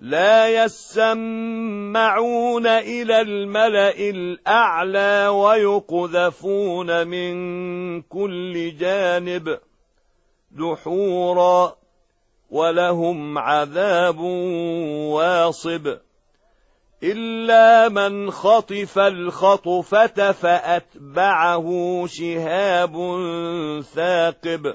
لا يسمعون إلى الملأ الأعلى ويقذفون من كل جانب دحورا ولهم عذاب واصب. إلا من خطف الخطفة فأتبعه شهاب ثاقب.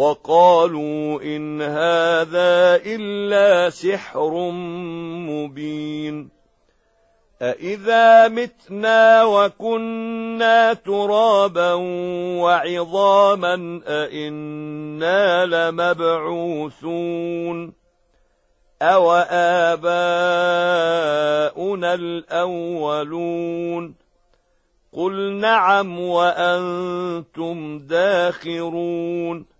وقالوا إن هذا إلا سحر مبين. أإذا متنا وكنا ترابا وعظاما أإنا لمبعوثون. أو آباؤنا الأولون. قل نعم وأنتم داخرون.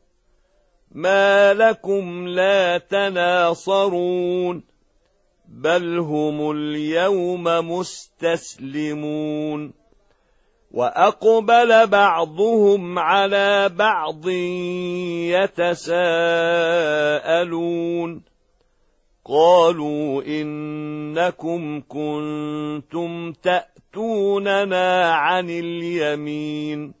ما لكم لا تناصرون بل هم اليوم مستسلمون واقبل بعضهم على بعض يتساءلون قالوا انكم كنتم تاتوننا عن اليمين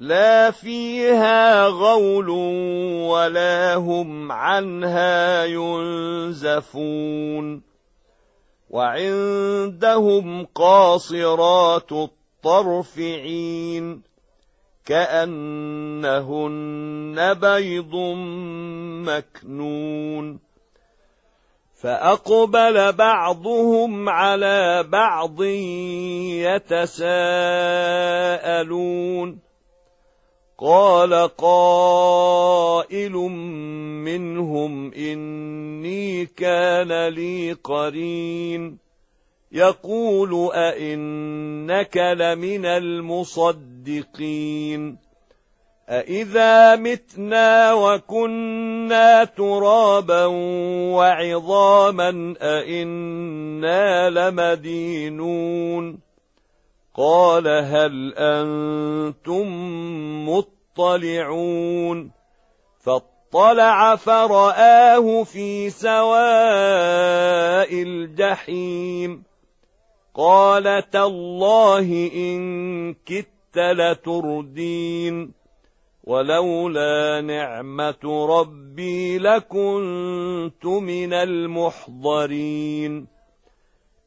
لا فيها غول ولا هم عنها ينزفون. وعندهم قاصرات الطرف عين كأنهن بيض مكنون. فأقبل بعضهم على بعض يتساءلون. قال قائل منهم إني كان لي قرين. يقول أئنك لمن المصدقين. أإذا متنا وكنا ترابا وعظاما أئنا لمدينون. قال هل أنتم مطلعون فاطلع فرآه في سواء الجحيم قال تالله إن كدت لتردين ولولا نعمة ربي لكنت من المحضرين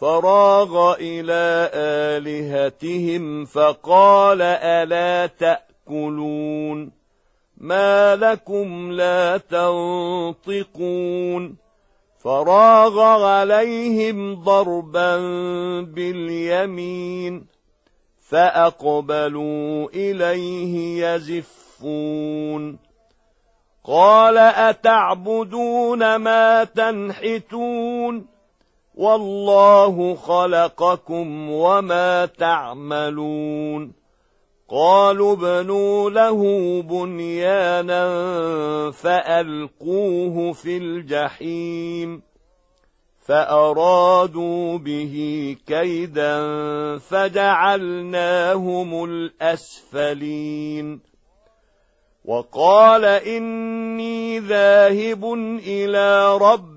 فراغ إلى آلهتهم فقال ألا تأكلون؟ ما لكم لا تنطقون؟ فراغ عليهم ضربا باليمين فأقبلوا إليه يزفون. قال أتعبدون ما تنحتون؟ والله خلقكم وما تعملون. قالوا ابنوا له بنيانا فألقوه في الجحيم فأرادوا به كيدا فجعلناهم الأسفلين. وقال إني ذاهب إلى ربي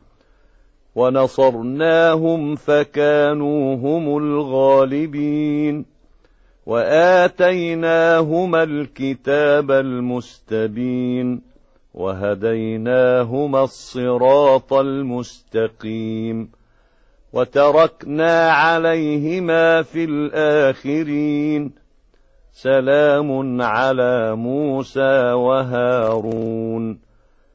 ونصرناهم فكانوا هم الغالبين وآتيناهما الكتاب المستبين وهديناهما الصراط المستقيم وتركنا عليهما في الآخرين سلام على موسى وهارون